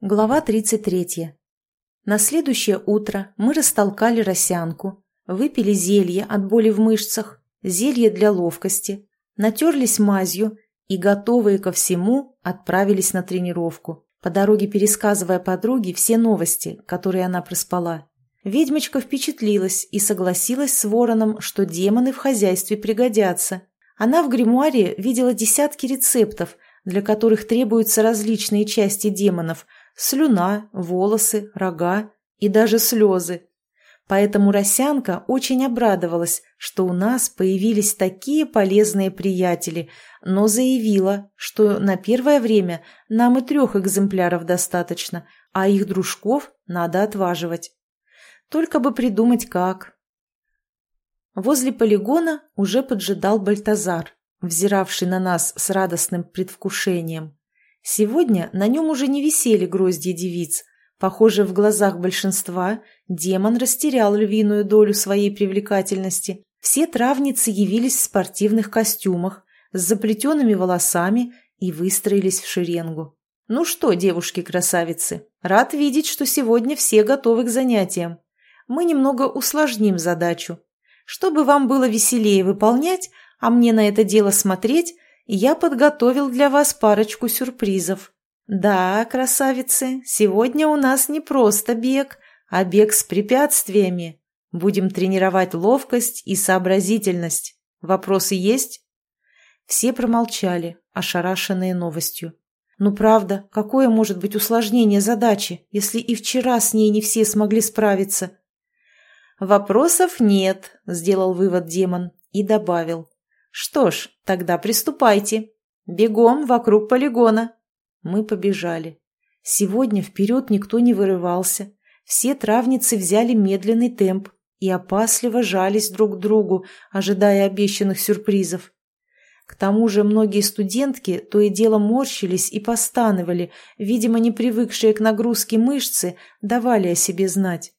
Глава 33. На следующее утро мы растолкали росянку, выпили зелье от боли в мышцах, зелье для ловкости, натерлись мазью и, готовые ко всему, отправились на тренировку, по дороге пересказывая подруге все новости, которые она проспала. Ведьмочка впечатлилась и согласилась с вороном, что демоны в хозяйстве пригодятся. Она в гримуаре видела десятки рецептов, для которых требуются различные части демонов – слюна, волосы, рога и даже слезы. Поэтому Росянка очень обрадовалась, что у нас появились такие полезные приятели, но заявила, что на первое время нам и трех экземпляров достаточно, а их дружков надо отваживать. Только бы придумать как. Возле полигона уже поджидал Бальтазар, взиравший на нас с радостным предвкушением. Сегодня на нем уже не висели гроздья девиц. Похоже, в глазах большинства демон растерял львиную долю своей привлекательности. Все травницы явились в спортивных костюмах, с заплетенными волосами и выстроились в шеренгу. «Ну что, девушки-красавицы, рад видеть, что сегодня все готовы к занятиям. Мы немного усложним задачу. Чтобы вам было веселее выполнять, а мне на это дело смотреть, я подготовил для вас парочку сюрпризов. Да, красавицы, сегодня у нас не просто бег, а бег с препятствиями. Будем тренировать ловкость и сообразительность. Вопросы есть? Все промолчали, ошарашенные новостью. Ну правда, какое может быть усложнение задачи, если и вчера с ней не все смогли справиться? Вопросов нет, сделал вывод демон и добавил. «Что ж, тогда приступайте. Бегом вокруг полигона». Мы побежали. Сегодня вперед никто не вырывался. Все травницы взяли медленный темп и опасливо жались друг к другу, ожидая обещанных сюрпризов. К тому же многие студентки то и дело морщились и постанывали, видимо, не привыкшие к нагрузке мышцы давали о себе знать.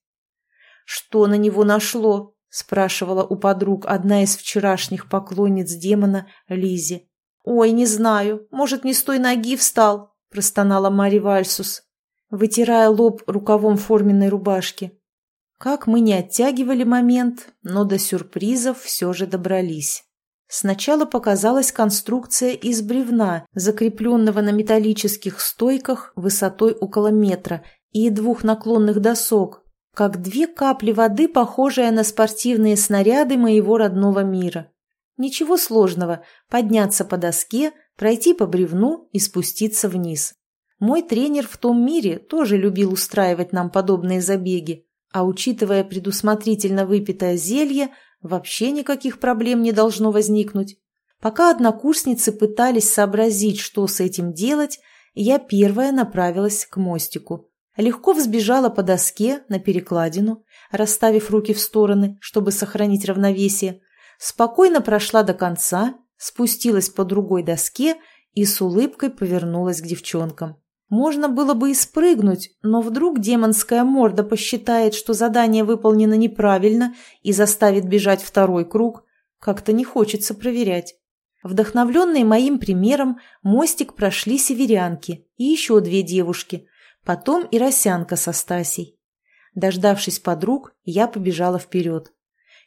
«Что на него нашло?» — спрашивала у подруг одна из вчерашних поклонниц демона Лизи. «Ой, не знаю, может, не с той ноги встал», — простонала Мари Вальсус, вытирая лоб рукавом форменной рубашки. Как мы не оттягивали момент, но до сюрпризов все же добрались. Сначала показалась конструкция из бревна, закрепленного на металлических стойках высотой около метра и двух наклонных досок, как две капли воды, похожие на спортивные снаряды моего родного мира. Ничего сложного – подняться по доске, пройти по бревну и спуститься вниз. Мой тренер в том мире тоже любил устраивать нам подобные забеги, а учитывая предусмотрительно выпитое зелье, вообще никаких проблем не должно возникнуть. Пока однокурсницы пытались сообразить, что с этим делать, я первая направилась к мостику легко взбежала по доске на перекладину, расставив руки в стороны, чтобы сохранить равновесие, спокойно прошла до конца, спустилась по другой доске и с улыбкой повернулась к девчонкам. Можно было бы и спрыгнуть, но вдруг демонская морда посчитает, что задание выполнено неправильно и заставит бежать второй круг. Как-то не хочется проверять. Вдохновленные моим примером, мостик прошли северянки и еще две девушки, потом и Росянка со Стасей. Дождавшись подруг, я побежала вперед.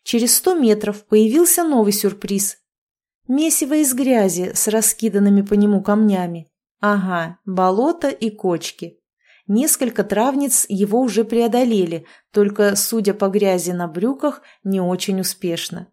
Через сто метров появился новый сюрприз. Месиво из грязи с раскиданными по нему камнями. Ага, болото и кочки. Несколько травниц его уже преодолели, только, судя по грязи на брюках, не очень успешно.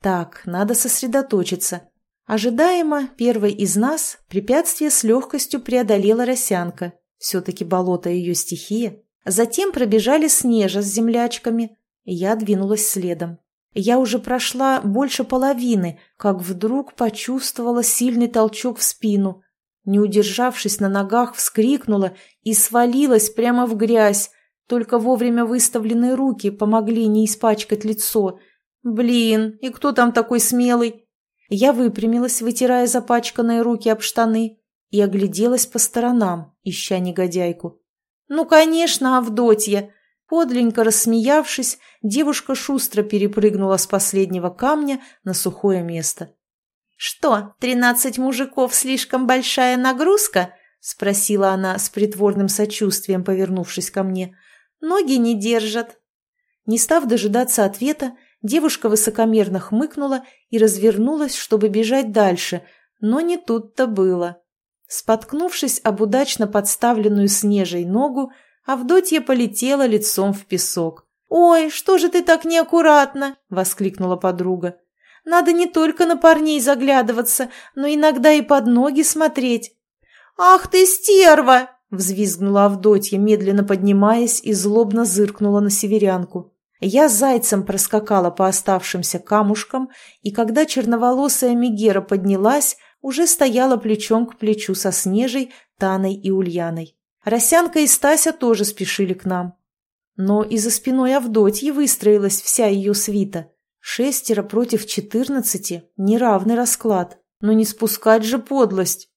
Так, надо сосредоточиться. Ожидаемо, первой из нас препятствие с легкостью преодолела Росянка все-таки болото ее стихия. Затем пробежали снежа с землячками, я двинулась следом. Я уже прошла больше половины, как вдруг почувствовала сильный толчок в спину. Не удержавшись на ногах, вскрикнула и свалилась прямо в грязь. Только вовремя выставленные руки помогли не испачкать лицо. «Блин, и кто там такой смелый?» Я выпрямилась, вытирая запачканные руки об штаны, и огляделась по сторонам, ища негодяйку. «Ну, конечно, Авдотья!» Подленько рассмеявшись, девушка шустро перепрыгнула с последнего камня на сухое место. «Что, тринадцать мужиков слишком большая нагрузка?» спросила она с притворным сочувствием, повернувшись ко мне. «Ноги не держат». Не став дожидаться ответа, девушка высокомерно хмыкнула и развернулась, чтобы бежать дальше, но не тут-то было. Споткнувшись об удачно подставленную снежей ногу, Авдотья полетела лицом в песок. «Ой, что же ты так неаккуратно!» – воскликнула подруга. «Надо не только на парней заглядываться, но иногда и под ноги смотреть». «Ах ты, стерва!» – взвизгнула Авдотья, медленно поднимаясь и злобно зыркнула на северянку. Я зайцем проскакала по оставшимся камушкам, и когда черноволосая Мегера поднялась, уже стояла плечом к плечу со Снежей, Таной и Ульяной. Росянка и Стася тоже спешили к нам. Но и за спиной Авдотьи выстроилась вся ее свита. Шестеро против четырнадцати – неравный расклад. Но не спускать же подлость.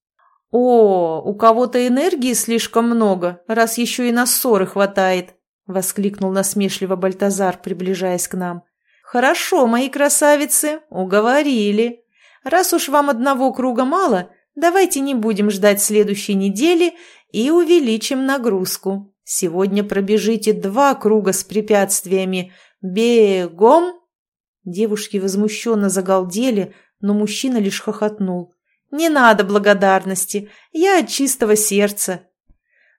«О, у кого-то энергии слишком много, раз еще и на ссоры хватает», – воскликнул насмешливо Бальтазар, приближаясь к нам. «Хорошо, мои красавицы, уговорили. Раз уж вам одного круга мало, давайте не будем ждать следующей недели и увеличим нагрузку. Сегодня пробежите два круга с препятствиями. Бегом!» Девушки возмущенно загалдели, но мужчина лишь хохотнул. «Не надо благодарности, я от чистого сердца».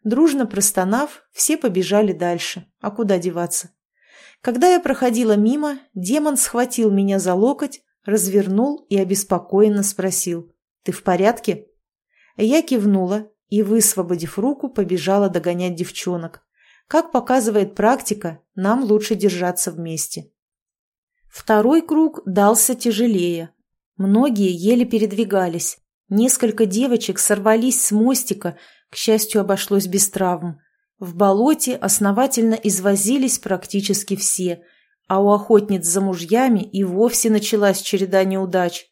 Дружно простонав, все побежали дальше. А куда деваться? Когда я проходила мимо, демон схватил меня за локоть, развернул и обеспокоенно спросил. «Ты в порядке?» Я кивнула и, высвободив руку, побежала догонять девчонок. Как показывает практика, нам лучше держаться вместе. Второй круг дался тяжелее. Многие еле передвигались. Несколько девочек сорвались с мостика, к счастью, обошлось без травм. В болоте основательно извозились практически все – а у охотниц за мужьями и вовсе началась череда неудач.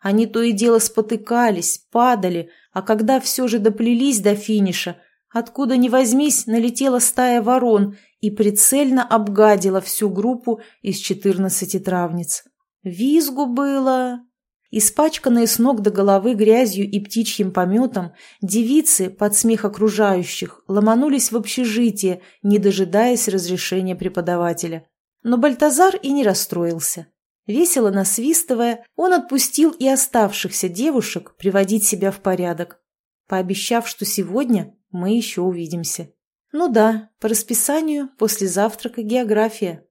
Они то и дело спотыкались, падали, а когда все же доплелись до финиша, откуда ни возьмись, налетела стая ворон и прицельно обгадила всю группу из четырнадцати травниц. Визгу было... Испачканные с ног до головы грязью и птичьим пометом, девицы, под смех окружающих, ломанулись в общежитие, не дожидаясь разрешения преподавателя. Но Бальтазар и не расстроился. Весело насвистывая, он отпустил и оставшихся девушек приводить себя в порядок, пообещав, что сегодня мы еще увидимся. Ну да, по расписанию после завтрака география.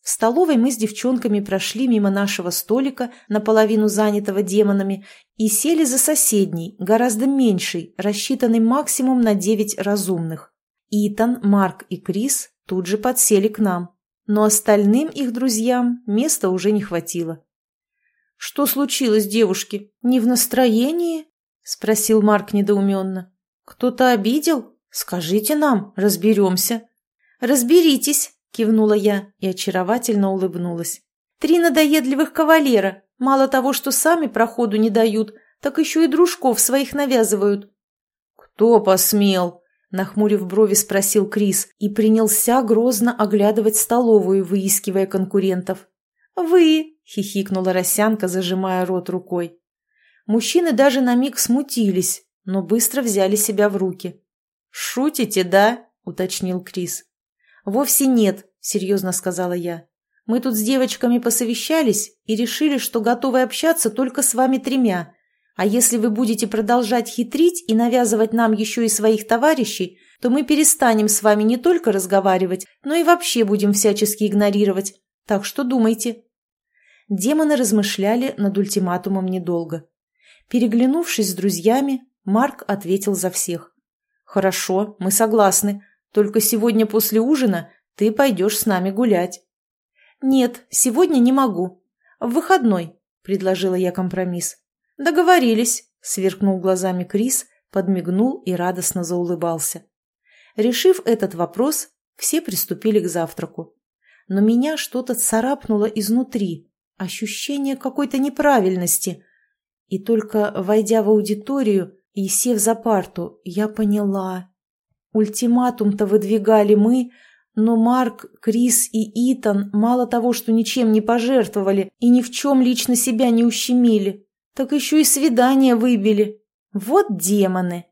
В столовой мы с девчонками прошли мимо нашего столика, наполовину занятого демонами, и сели за соседний, гораздо меньший, рассчитанный максимум на девять разумных. Итан, Марк и Крис тут же подсели к нам но остальным их друзьям места уже не хватило. «Что случилось, девушки? Не в настроении?» — спросил Марк недоуменно. «Кто-то обидел? Скажите нам, разберемся». «Разберитесь», — кивнула я и очаровательно улыбнулась. «Три надоедливых кавалера. Мало того, что сами проходу не дают, так еще и дружков своих навязывают». «Кто посмел?» Нахмурив брови, спросил Крис и принялся грозно оглядывать столовую, выискивая конкурентов. «Вы!» — хихикнула Росянка, зажимая рот рукой. Мужчины даже на миг смутились, но быстро взяли себя в руки. «Шутите, да?» — уточнил Крис. «Вовсе нет», — серьезно сказала я. «Мы тут с девочками посовещались и решили, что готовы общаться только с вами тремя, а если вы будете продолжать хитрить и навязывать нам еще и своих товарищей, то мы перестанем с вами не только разговаривать, но и вообще будем всячески игнорировать. Так что думайте». Демоны размышляли над ультиматумом недолго. Переглянувшись с друзьями, Марк ответил за всех. «Хорошо, мы согласны. Только сегодня после ужина ты пойдешь с нами гулять». «Нет, сегодня не могу. В выходной», — предложила я компромисс. «Договорились», — сверкнул глазами Крис, подмигнул и радостно заулыбался. Решив этот вопрос, все приступили к завтраку. Но меня что-то царапнуло изнутри, ощущение какой-то неправильности. И только войдя в аудиторию и сев за парту, я поняла. Ультиматум-то выдвигали мы, но Марк, Крис и Итан мало того, что ничем не пожертвовали и ни в чем лично себя не ущемили, так еще и свидание выбили. Вот демоны!